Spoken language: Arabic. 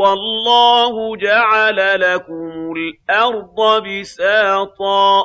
وَاللَّهُ جَعَلَ لَكُمُ الْأَرْضَ بِسَاطًا.